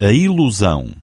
A ilusão.